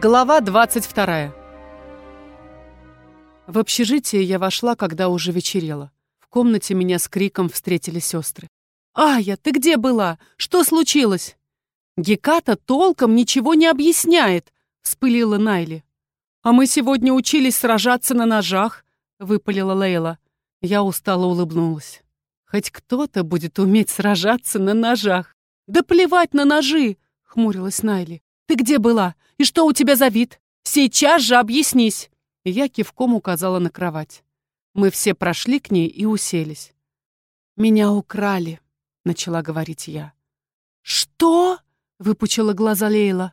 Глава 22. В общежитие я вошла, когда уже вечерело. В комнате меня с криком встретили сестры. «Ая, ты где была? Что случилось?» «Геката толком ничего не объясняет», — вспылила Найли. «А мы сегодня учились сражаться на ножах», — выпалила Лейла. Я устало улыбнулась. «Хоть кто-то будет уметь сражаться на ножах». «Да плевать на ножи!» — хмурилась Найли. «Ты где была? И что у тебя за вид? Сейчас же объяснись!» Я кивком указала на кровать. Мы все прошли к ней и уселись. «Меня украли», — начала говорить я. «Что?» — выпучила глаза Лейла.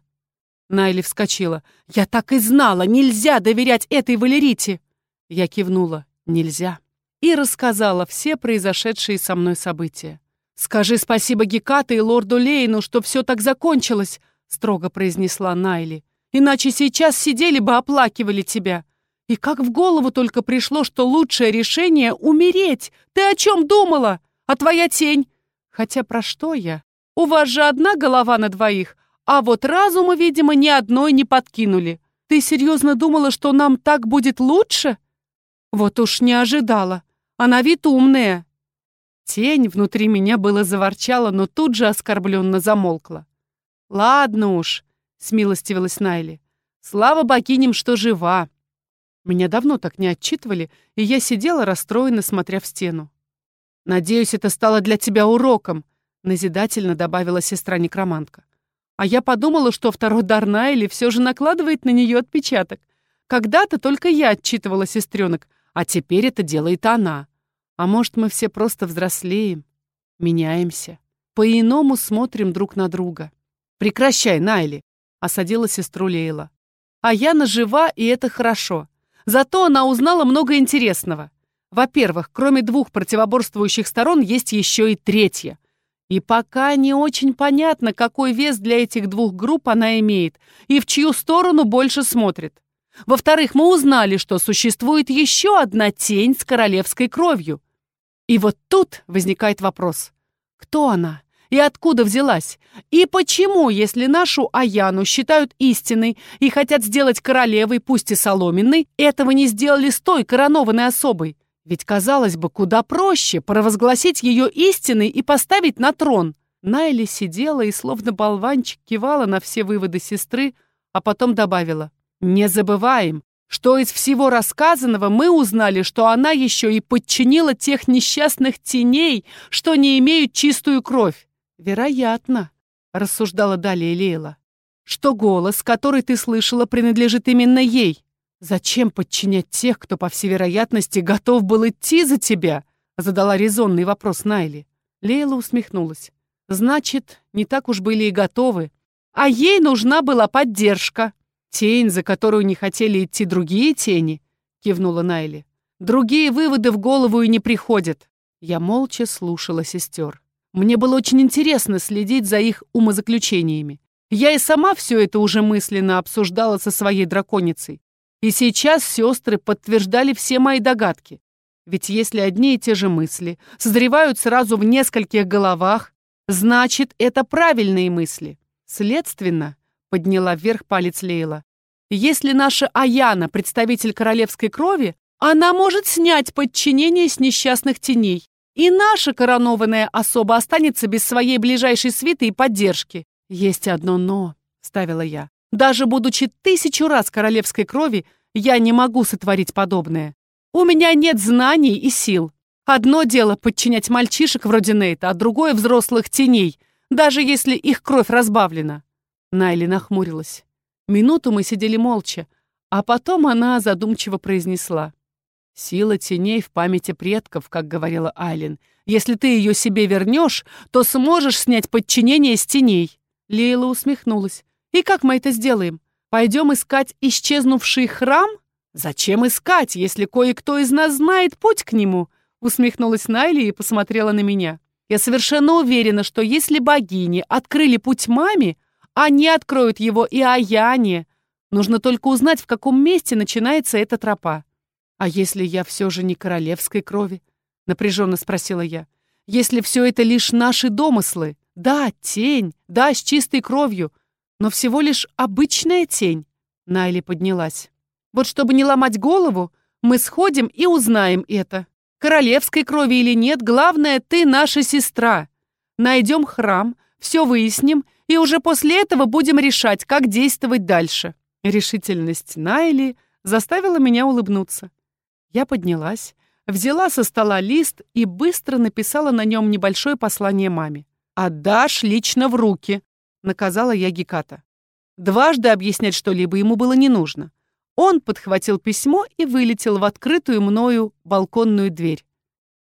Найли вскочила. «Я так и знала! Нельзя доверять этой Валерите!» Я кивнула. «Нельзя». И рассказала все произошедшие со мной события. «Скажи спасибо Гекате и лорду Лейну, что все так закончилось», — строго произнесла Найли. «Иначе сейчас сидели бы, оплакивали тебя. И как в голову только пришло, что лучшее решение — умереть. Ты о чем думала? А твоя тень? Хотя про что я? У вас же одна голова на двоих, а вот разума, видимо, ни одной не подкинули. Ты серьезно думала, что нам так будет лучше? Вот уж не ожидала. Она вид умная. Тень внутри меня было заворчала, но тут же оскорбленно замолкла. «Ладно уж», — смилостивилась Найли. «Слава богиням, что жива». Меня давно так не отчитывали, и я сидела расстроенно, смотря в стену. «Надеюсь, это стало для тебя уроком», — назидательно добавила сестра-некромантка. А я подумала, что второй дар Найли все же накладывает на нее отпечаток. Когда-то только я отчитывала сестренок, а теперь это делает она. А может, мы все просто взрослеем, меняемся, по-иному смотрим друг на друга. «Прекращай, Найли!» — осадила сестру Лейла. «А Яна жива, и это хорошо. Зато она узнала много интересного. Во-первых, кроме двух противоборствующих сторон есть еще и третья. И пока не очень понятно, какой вес для этих двух групп она имеет и в чью сторону больше смотрит. Во-вторых, мы узнали, что существует еще одна тень с королевской кровью. И вот тут возникает вопрос. Кто она? И откуда взялась? И почему, если нашу Аяну считают истинной и хотят сделать королевой, пусть и соломенной, этого не сделали с той коронованной особой? Ведь, казалось бы, куда проще провозгласить ее истиной и поставить на трон. Найли сидела и, словно болванчик, кивала на все выводы сестры, а потом добавила. «Не забываем, что из всего рассказанного мы узнали, что она еще и подчинила тех несчастных теней, что не имеют чистую кровь. Вероятно, рассуждала далее Лейла, что голос, который ты слышала, принадлежит именно ей. Зачем подчинять тех, кто, по всей вероятности, готов был идти за тебя? Задала резонный вопрос Найли. Лейла усмехнулась. Значит, не так уж были и готовы. А ей нужна была поддержка. «Тень, за которую не хотели идти другие тени?» — кивнула Найли. «Другие выводы в голову и не приходят». Я молча слушала сестер. Мне было очень интересно следить за их умозаключениями. Я и сама все это уже мысленно обсуждала со своей драконицей. И сейчас сестры подтверждали все мои догадки. Ведь если одни и те же мысли созревают сразу в нескольких головах, значит, это правильные мысли. Следственно, подняла вверх палец Лейла. Если наша Аяна представитель королевской крови, она может снять подчинение с несчастных теней. И наша коронованная особа останется без своей ближайшей свиты и поддержки. Есть одно «но», — ставила я. Даже будучи тысячу раз королевской крови, я не могу сотворить подобное. У меня нет знаний и сил. Одно дело подчинять мальчишек вроде Нейта, а другое — взрослых теней, даже если их кровь разбавлена. Найли нахмурилась. Минуту мы сидели молча, а потом она задумчиво произнесла. «Сила теней в памяти предков», как говорила Айлин. «Если ты ее себе вернешь, то сможешь снять подчинение с теней». Лейла усмехнулась. «И как мы это сделаем? Пойдем искать исчезнувший храм? Зачем искать, если кое-кто из нас знает путь к нему?» Усмехнулась Найли и посмотрела на меня. «Я совершенно уверена, что если богини открыли путь маме, они откроют его и Аяне. Нужно только узнать, в каком месте начинается эта тропа. А если я все же не королевской крови? Напряженно спросила я. Если все это лишь наши домыслы? Да, тень, да, с чистой кровью, но всего лишь обычная тень. Найли поднялась. «Вот чтобы не ломать голову, мы сходим и узнаем это. Королевской крови или нет, главное, ты наша сестра. Найдем храм, все выясним, и уже после этого будем решать, как действовать дальше». Решительность Найли заставила меня улыбнуться. Я поднялась, взяла со стола лист и быстро написала на нем небольшое послание маме. «Отдашь лично в руки», — наказала я Геката. Дважды объяснять что-либо ему было не нужно. Он подхватил письмо и вылетел в открытую мною балконную дверь.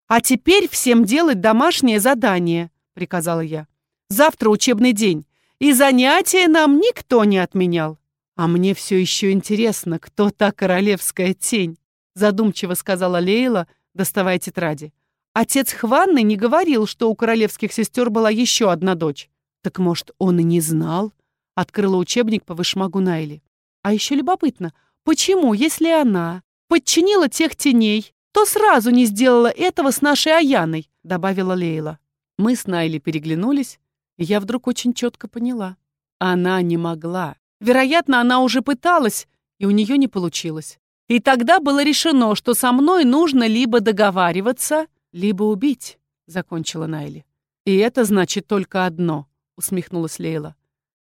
«А теперь всем делать домашнее задание», — приказала я. «Завтра учебный день, и занятия нам никто не отменял». «А мне все еще интересно, кто та королевская тень», — задумчиво сказала Лейла, доставая тетради. «Отец Хванны не говорил, что у королевских сестер была еще одна дочь. Так, может, он и не знал?» Открыла учебник по вышмагу Найли. А еще любопытно, почему, если она подчинила тех теней, то сразу не сделала этого с нашей Аяной, добавила Лейла. Мы с Найли переглянулись, и я вдруг очень четко поняла. Она не могла. Вероятно, она уже пыталась, и у нее не получилось. И тогда было решено, что со мной нужно либо договариваться, либо убить, закончила Найли. И это значит только одно, усмехнулась Лейла.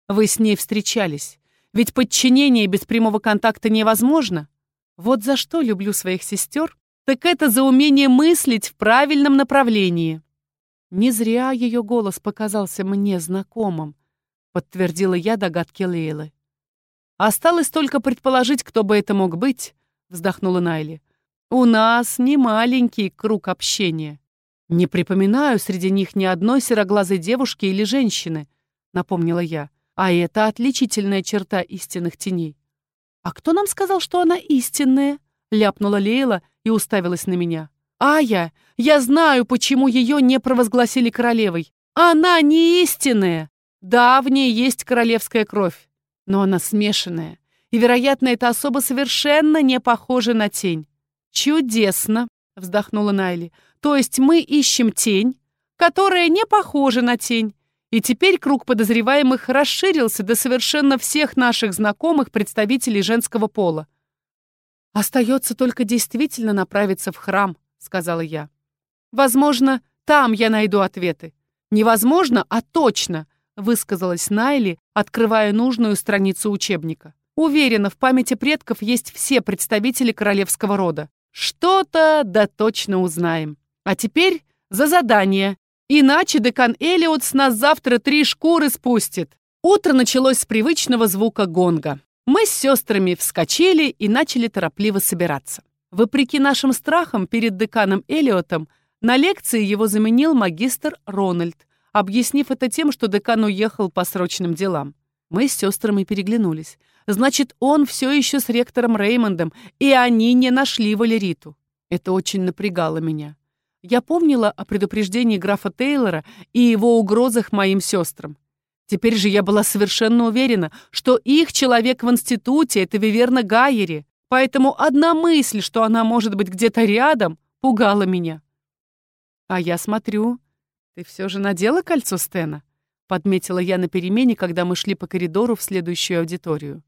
Вы с ней встречались. Ведь подчинение без прямого контакта невозможно. Вот за что люблю своих сестер, так это за умение мыслить в правильном направлении. Не зря ее голос показался мне знакомым, подтвердила я догадки Лейлы. Осталось только предположить, кто бы это мог быть, вздохнула Найли. У нас не маленький круг общения. Не припоминаю среди них ни одной сероглазой девушки или женщины, напомнила я. А это отличительная черта истинных теней. «А кто нам сказал, что она истинная?» — ляпнула Лейла и уставилась на меня. «Ая, я знаю, почему ее не провозгласили королевой. Она не истинная. Да, в ней есть королевская кровь, но она смешанная, и, вероятно, эта особа совершенно не похожа на тень». «Чудесно!» — вздохнула Найли. «То есть мы ищем тень, которая не похожа на тень, и теперь круг подозреваемых расширился до совершенно всех наших знакомых представителей женского пола. «Остается только действительно направиться в храм», — сказала я. «Возможно, там я найду ответы. Невозможно, а точно», — высказалась Найли, открывая нужную страницу учебника. «Уверена, в памяти предков есть все представители королевского рода. Что-то да точно узнаем. А теперь за задание Иначе декан Элиот с нас завтра три шкуры спустит. Утро началось с привычного звука гонга. Мы с сестрами вскочили и начали торопливо собираться. Вопреки нашим страхам перед деканом Элиотом, на лекции его заменил магистр Рональд, объяснив это тем, что декан уехал по срочным делам. Мы с сестрами переглянулись. Значит, он все еще с ректором Реймондом, и они не нашли Валериту. Это очень напрягало меня. Я помнила о предупреждении графа Тейлора и его угрозах моим сестрам. Теперь же я была совершенно уверена, что их человек в институте — это Виверна Гайери, поэтому одна мысль, что она может быть где-то рядом, пугала меня. «А я смотрю, ты все же надела кольцо Стена?» — подметила я на перемене, когда мы шли по коридору в следующую аудиторию.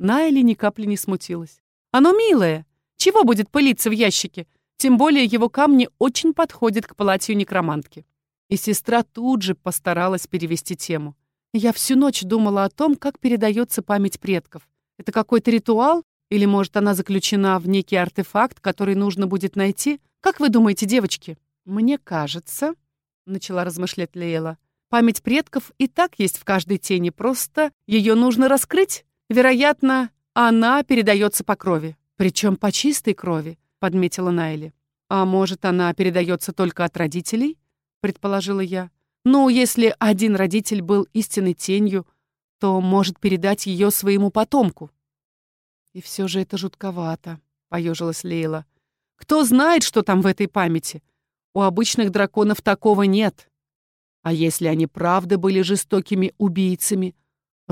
Найли ни капли не смутилась. «Оно милое! Чего будет пылиться в ящике? Тем более его камни очень подходят к платью некромантки. И сестра тут же постаралась перевести тему. Я всю ночь думала о том, как передается память предков. Это какой-то ритуал? Или, может, она заключена в некий артефакт, который нужно будет найти? Как вы думаете, девочки? Мне кажется, — начала размышлять Лейла, память предков и так есть в каждой тени, просто ее нужно раскрыть. Вероятно, она передается по крови. Причем по чистой крови подметила Найли. «А может, она передается только от родителей?» — предположила я. «Ну, если один родитель был истинной тенью, то может передать ее своему потомку». «И все же это жутковато», — поежилась Лейла. «Кто знает, что там в этой памяти? У обычных драконов такого нет». «А если они правда были жестокими убийцами?» —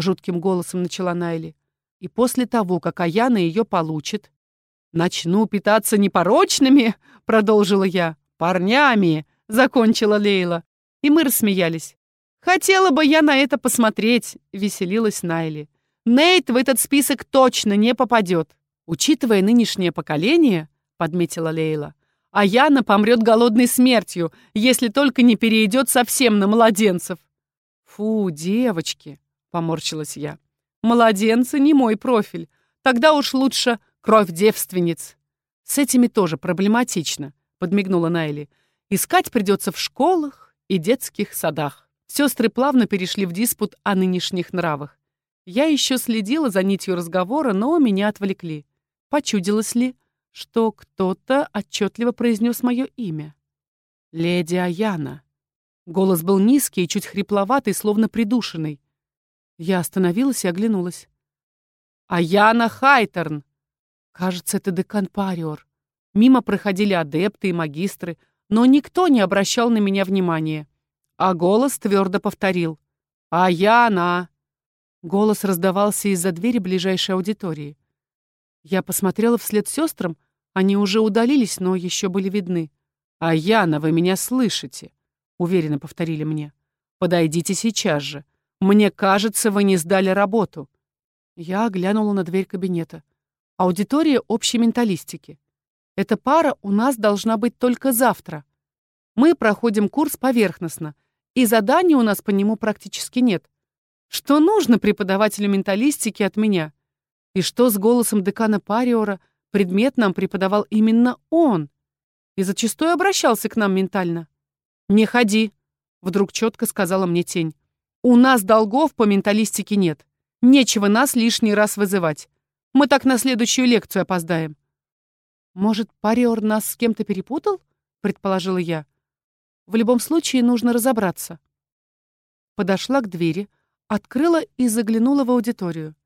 жутким голосом начала Найли. «И после того, как Аяна ее получит, «Начну питаться непорочными», — продолжила я. «Парнями», — закончила Лейла. И мы рассмеялись. «Хотела бы я на это посмотреть», — веселилась Найли. Нейт в этот список точно не попадет. Учитывая нынешнее поколение, подметила Лейла, а Яна помрет голодной смертью, если только не перейдет совсем на младенцев. Фу, девочки, поморщилась я. Младенцы не мой профиль. Тогда уж лучше кровь девственниц. С этими тоже проблематично, подмигнула Найли. Искать придется в школах и детских садах. Сестры плавно перешли в диспут о нынешних нравах. Я еще следила за нитью разговора, но меня отвлекли. Почудилось ли, что кто-то отчетливо произнес мое имя? «Леди Аяна». Голос был низкий и чуть хрипловатый, словно придушенный. Я остановилась и оглянулась. «Аяна Хайтерн!» Кажется, это декан Париор. Мимо проходили адепты и магистры, но никто не обращал на меня внимания. А голос твердо повторил. «Аяна!» Голос раздавался из-за двери ближайшей аудитории. Я посмотрела вслед сестрам, они уже удалились, но еще были видны. «А Яна, вы меня слышите?» — уверенно повторили мне. «Подойдите сейчас же. Мне кажется, вы не сдали работу». Я глянула на дверь кабинета. Аудитория общей менталистики. Эта пара у нас должна быть только завтра. Мы проходим курс поверхностно, и заданий у нас по нему практически нет. Что нужно преподавателю менталистики от меня? И что с голосом декана Париора предмет нам преподавал именно он? И зачастую обращался к нам ментально. «Не ходи», — вдруг четко сказала мне тень. «У нас долгов по менталистике нет. Нечего нас лишний раз вызывать. Мы так на следующую лекцию опоздаем». «Может, Париор нас с кем-то перепутал?» — предположила я. «В любом случае нужно разобраться». Подошла к двери, открыла и заглянула в аудиторию.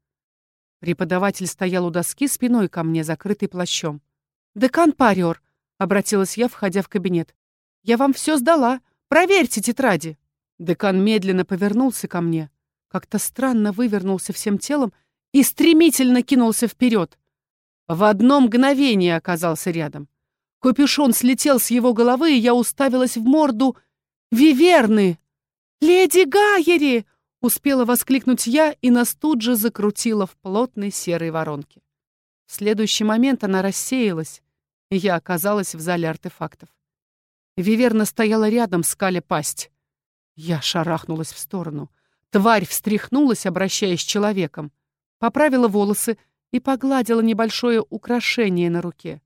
Преподаватель стоял у доски спиной ко мне, закрытый плащом. «Декан Париор», — обратилась я, входя в кабинет. «Я вам все сдала. Проверьте тетради». Декан медленно повернулся ко мне, как-то странно вывернулся всем телом и стремительно кинулся вперед. В одно мгновение оказался рядом. Капюшон слетел с его головы, и я уставилась в морду Виверны. «Леди Гайери!» Успела воскликнуть я, и нас тут же закрутило в плотной серой воронке. В следующий момент она рассеялась, и я оказалась в зале артефактов. Виверна стояла рядом, скаля пасть. Я шарахнулась в сторону. Тварь встряхнулась, обращаясь с человеком. Поправила волосы и погладила небольшое украшение на руке.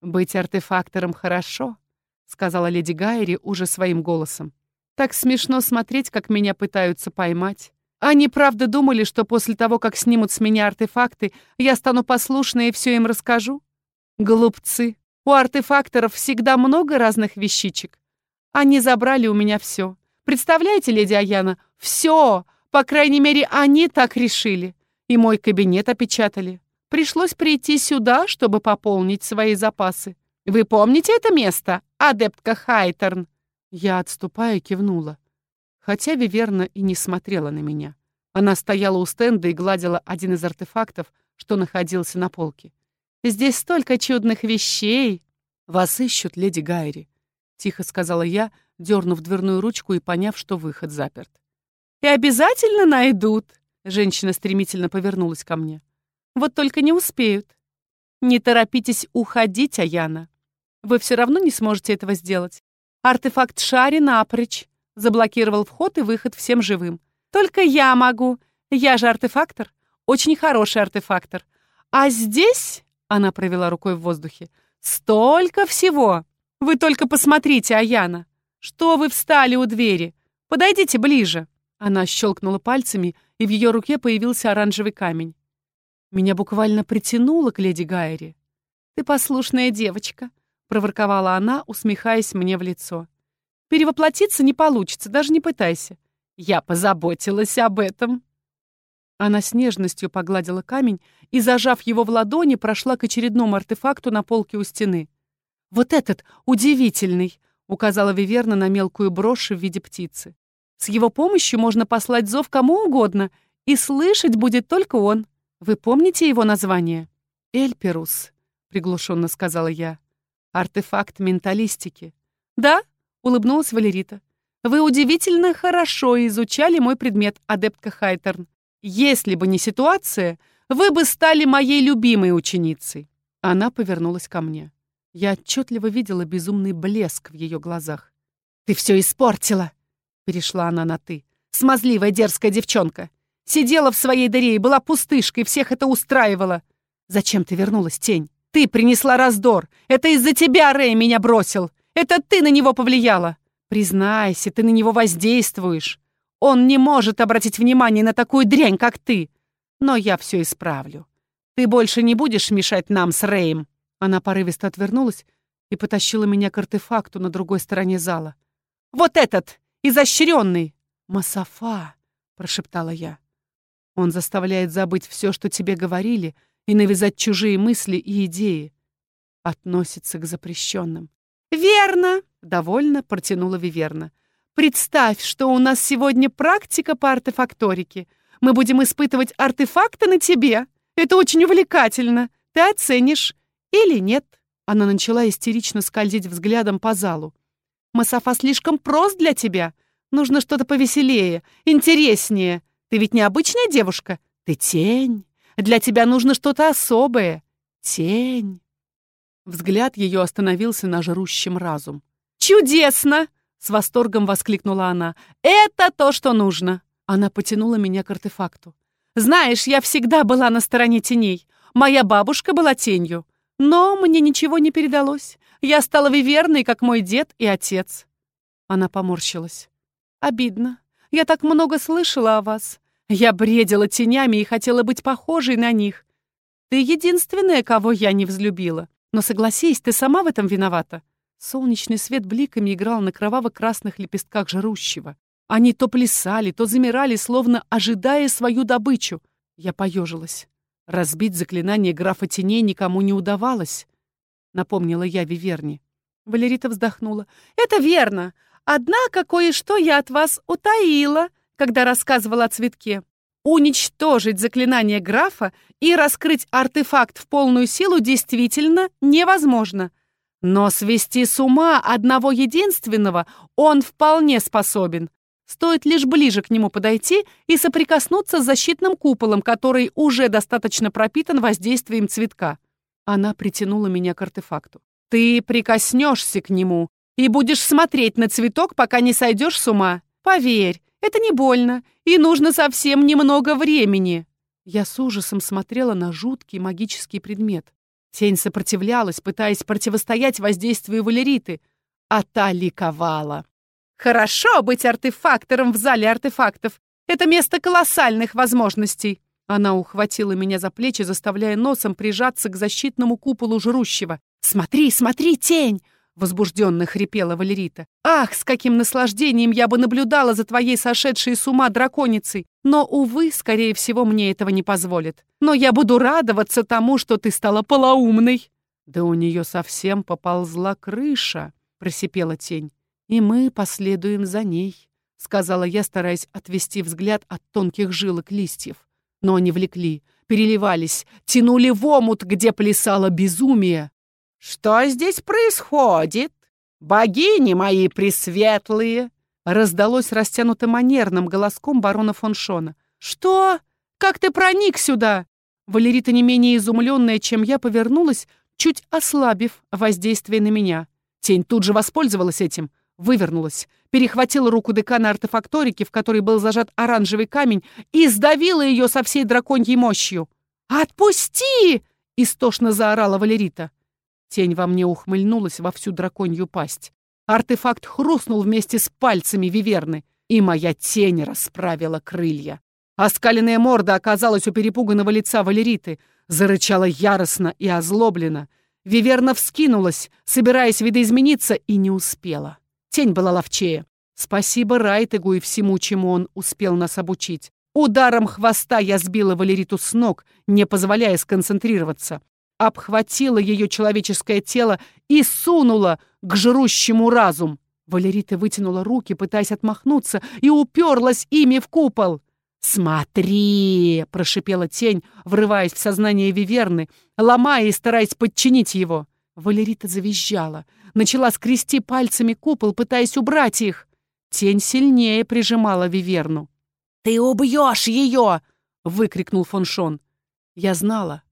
«Быть артефактором хорошо», — сказала леди Гайри уже своим голосом. Так смешно смотреть, как меня пытаются поймать. Они правда думали, что после того, как снимут с меня артефакты, я стану послушной и все им расскажу? Глупцы. У артефакторов всегда много разных вещичек. Они забрали у меня все. Представляете, леди Аяна, все! По крайней мере, они так решили. И мой кабинет опечатали. Пришлось прийти сюда, чтобы пополнить свои запасы. Вы помните это место, адептка Хайтерн? Я, отступая, кивнула. Хотя Виверна и не смотрела на меня. Она стояла у стенда и гладила один из артефактов, что находился на полке. «Здесь столько чудных вещей!» «Вас ищут, леди Гайри», — тихо сказала я, дернув дверную ручку и поняв, что выход заперт. «И обязательно найдут!» — женщина стремительно повернулась ко мне. «Вот только не успеют. Не торопитесь уходить, Аяна. Вы все равно не сможете этого сделать. Артефакт Шари напрочь. Заблокировал вход и выход всем живым. Только я могу. Я же артефактор. Очень хороший артефактор. А здесь, она провела рукой в воздухе, столько всего. Вы только посмотрите, Аяна. Что вы встали у двери? Подойдите ближе. Она щелкнула пальцами, и в ее руке появился оранжевый камень. Меня буквально притянуло к леди Гайри. «Ты послушная девочка», — проворковала она, усмехаясь мне в лицо. «Перевоплотиться не получится, даже не пытайся. Я позаботилась об этом». Она с нежностью погладила камень и, зажав его в ладони, прошла к очередному артефакту на полке у стены. «Вот этот удивительный!» — указала Виверна на мелкую брошь в виде птицы. «С его помощью можно послать зов кому угодно, и слышать будет только он. Вы помните его название?» «Эльперус», — приглушенно сказала я. Артефакт менталистики. Да, улыбнулась Валерита. Вы удивительно хорошо изучали мой предмет, адептка Хайтерн. Если бы не ситуация, вы бы стали моей любимой ученицей. Она повернулась ко мне. Я отчетливо видела безумный блеск в ее глазах. «Ты все испортила!» Перешла она на «ты». «Смазливая дерзкая девчонка! Сидела в своей дыре и была пустышкой, всех это устраивала! Зачем ты вернулась, тень? Ты принесла раздор! Это из-за тебя Рэй меня бросил! Это ты на него повлияла! Признайся, ты на него воздействуешь! Он не может обратить внимание на такую дрянь, как ты! Но я все исправлю. Ты больше не будешь мешать нам с Рэем!» Она порывисто отвернулась и потащила меня к артефакту на другой стороне зала. «Вот этот! Изощренный!» «Масафа!» — прошептала я. «Он заставляет забыть все, что тебе говорили, и навязать чужие мысли и идеи. Относится к запрещенным». «Верно!» — довольно протянула Виверна. «Представь, что у нас сегодня практика по артефакторике. Мы будем испытывать артефакты на тебе. Это очень увлекательно. Ты оценишь. Или нет?» Она начала истерично скользить взглядом по залу. «Масафа слишком прост для тебя. Нужно что-то повеселее, интереснее. Ты ведь не обычная девушка. Ты тень. Для тебя нужно что-то особое. Тень». Взгляд ее остановился на жрущем разум. «Чудесно!» — с восторгом воскликнула она. «Это то, что нужно!» Она потянула меня к артефакту. «Знаешь, я всегда была на стороне теней. Моя бабушка была тенью. Но мне ничего не передалось. Я стала виверной, как мой дед и отец». Она поморщилась. «Обидно. Я так много слышала о вас. Я бредила тенями и хотела быть похожей на них. Ты единственная, кого я не взлюбила. Но согласись, ты сама в этом виновата». Солнечный свет бликами играл на кроваво-красных лепестках жрущего. Они то плясали, то замирали, словно ожидая свою добычу. Я поежилась. Разбить заклинание графа теней никому не удавалось, напомнила я Виверни. Валерита вздохнула. Это верно. Однако кое-что я от вас утаила, когда рассказывала о цветке. Уничтожить заклинание графа и раскрыть артефакт в полную силу действительно невозможно. Но свести с ума одного единственного он вполне способен. Стоит лишь ближе к нему подойти и соприкоснуться с защитным куполом, который уже достаточно пропитан воздействием цветка. Она притянула меня к артефакту. «Ты прикоснешься к нему и будешь смотреть на цветок, пока не сойдешь с ума. Поверь, это не больно, и нужно совсем немного времени». Я с ужасом смотрела на жуткий магический предмет. Тень сопротивлялась, пытаясь противостоять воздействию Валериты, а та ликовала. Хорошо быть артефактором в зале артефактов. Это место колоссальных возможностей. Она ухватила меня за плечи, заставляя носом прижаться к защитному куполу жрущего. «Смотри, смотри, тень!» — возбужденно хрипела Валерита. «Ах, с каким наслаждением я бы наблюдала за твоей сошедшей с ума драконицей! Но, увы, скорее всего, мне этого не позволит. Но я буду радоваться тому, что ты стала полоумной!» «Да у нее совсем поползла крыша!» — просипела тень. «И мы последуем за ней», — сказала я, стараясь отвести взгляд от тонких жилок листьев. Но они влекли, переливались, тянули в омут, где плясало безумие. «Что здесь происходит? Богини мои пресветлые!» Раздалось растянуто манерным голоском барона фон Шона. «Что? Как ты проник сюда?» Валерита, не менее изумленная, чем я, повернулась, чуть ослабив воздействие на меня. Тень тут же воспользовалась этим — вывернулась, перехватила руку декана артефакторики, в которой был зажат оранжевый камень, и сдавила ее со всей драконьей мощью. «Отпусти!» — истошно заорала Валерита. Тень во мне ухмыльнулась во всю драконью пасть. Артефакт хрустнул вместе с пальцами Виверны, и моя тень расправила крылья. Оскаленная морда оказалась у перепуганного лица Валериты, зарычала яростно и озлобленно. Виверна вскинулась, собираясь видоизмениться, и не успела. Тень была ловчее. Спасибо Райтегу и всему, чему он успел нас обучить. Ударом хвоста я сбила Валериту с ног, не позволяя сконцентрироваться. Обхватила ее человеческое тело и сунула к жрущему разум. Валерита вытянула руки, пытаясь отмахнуться, и уперлась ими в купол. «Смотри!» — прошипела тень, врываясь в сознание Виверны, ломая и стараясь подчинить его. Валерита завизжала, начала скрести пальцами купол, пытаясь убрать их. Тень сильнее прижимала Виверну. «Ты убьешь ее!» — выкрикнул фон Шон. Я знала,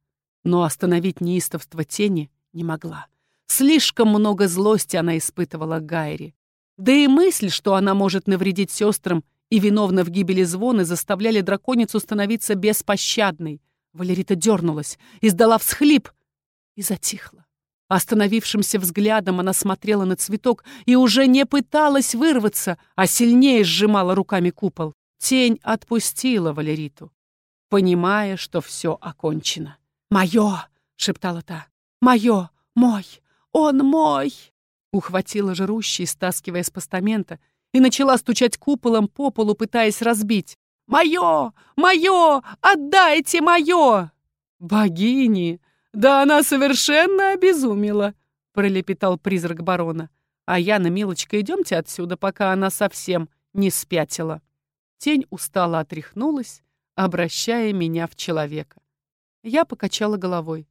но остановить неистовство тени не могла. Слишком много злости она испытывала к Гайре. Да и мысль, что она может навредить сестрам и виновна в гибели звона, заставляли драконицу становиться беспощадной. Валерита дернулась, издала всхлип и затихла. Остановившимся взглядом она смотрела на цветок и уже не пыталась вырваться, а сильнее сжимала руками купол. Тень отпустила Валериту, понимая, что все окончено. «Мое!» — шептала та. «Мое! Мой! Он мой!» Ухватила жрущий, стаскивая с постамента, и начала стучать куполом по полу, пытаясь разбить. «Мое! Мое! Отдайте мое!» «Богини!» «Да она совершенно обезумела», — пролепетал призрак барона. «А Яна, милочка, идемте отсюда, пока она совсем не спятила». Тень устало отряхнулась, обращая меня в человека. Я покачала головой.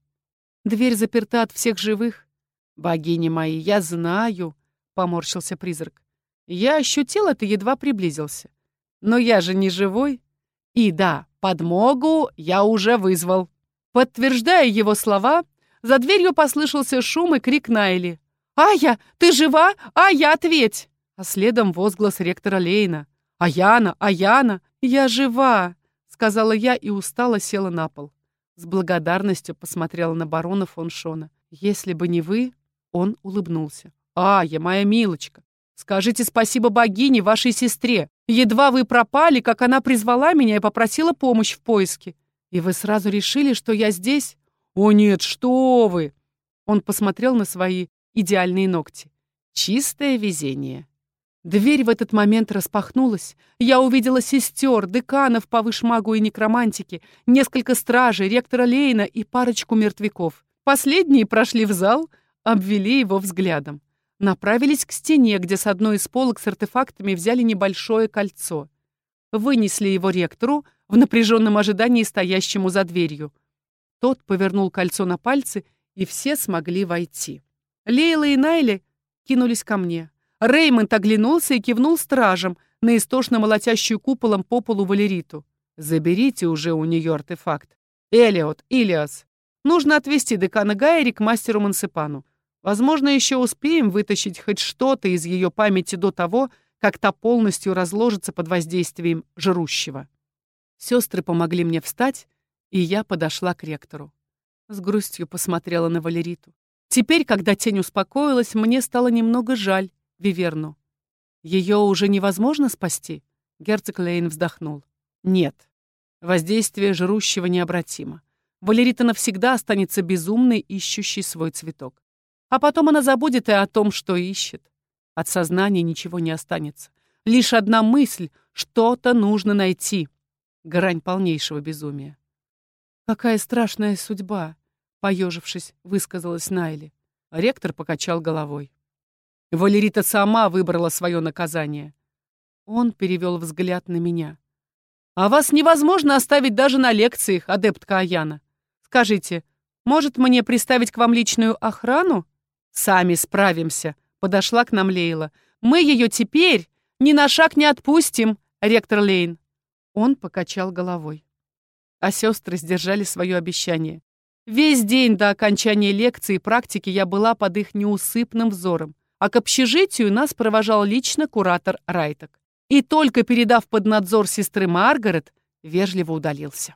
«Дверь заперта от всех живых». «Богини мои, я знаю», — поморщился призрак. «Я ощутил это, едва приблизился. Но я же не живой. И да, подмогу я уже вызвал». Подтверждая его слова, за дверью послышался шум и крик Найли. «Ая, ты жива? Ая, ответь!» А следом возглас ректора Лейна. «Аяна, Аяна, я жива!» Сказала я и устало села на пол. С благодарностью посмотрела на барона фон Шона. «Если бы не вы...» Он улыбнулся. «Ая, моя милочка, скажите спасибо богине, вашей сестре. Едва вы пропали, как она призвала меня и попросила помощь в поиске. «И вы сразу решили, что я здесь?» «О нет, что вы!» Он посмотрел на свои идеальные ногти. «Чистое везение». Дверь в этот момент распахнулась. Я увидела сестер, деканов по вышмагу и некромантике, несколько стражей, ректора Лейна и парочку мертвяков. Последние прошли в зал, обвели его взглядом. Направились к стене, где с одной из полок с артефактами взяли небольшое кольцо. Вынесли его ректору, в напряженном ожидании стоящему за дверью. Тот повернул кольцо на пальцы, и все смогли войти. Лейла и Найли кинулись ко мне. Реймонд оглянулся и кивнул стражем на истошно молотящую куполом по полу Валериту. «Заберите уже у нее артефакт. Элиот, Илиас, нужно отвезти декана Гайри к мастеру Мансипану. Возможно, еще успеем вытащить хоть что-то из ее памяти до того, как та полностью разложится под воздействием жрущего». Сестры помогли мне встать, и я подошла к ректору. С грустью посмотрела на Валериту. Теперь, когда тень успокоилась, мне стало немного жаль Виверну. Ее уже невозможно спасти? Герцог Лейн вздохнул. Нет. Воздействие жрущего необратимо. Валерита навсегда останется безумной, ищущей свой цветок. А потом она забудет и о том, что ищет. От сознания ничего не останется. Лишь одна мысль — что-то нужно найти — Грань полнейшего безумия. «Какая страшная судьба!» — поежившись, высказалась Найли. Ректор покачал головой. Валерита сама выбрала свое наказание. Он перевел взгляд на меня. «А вас невозможно оставить даже на лекциях, адептка Аяна. Скажите, может мне приставить к вам личную охрану?» «Сами справимся», — подошла к нам Лейла. «Мы ее теперь ни на шаг не отпустим, ректор Лейн. Он покачал головой. А сестры сдержали свое обещание. Весь день до окончания лекции и практики я была под их неусыпным взором, а к общежитию нас провожал лично куратор Райток. И только передав под надзор сестры Маргарет, вежливо удалился.